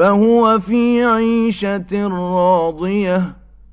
فهو في عيشة راضية.